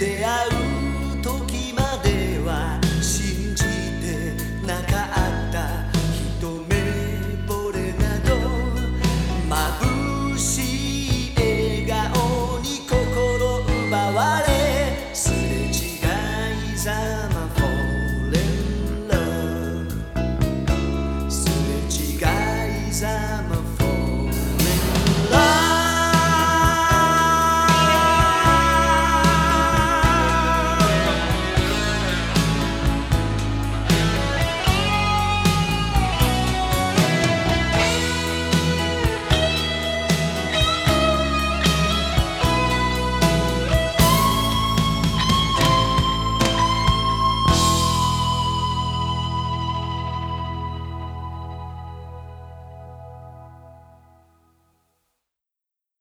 出会う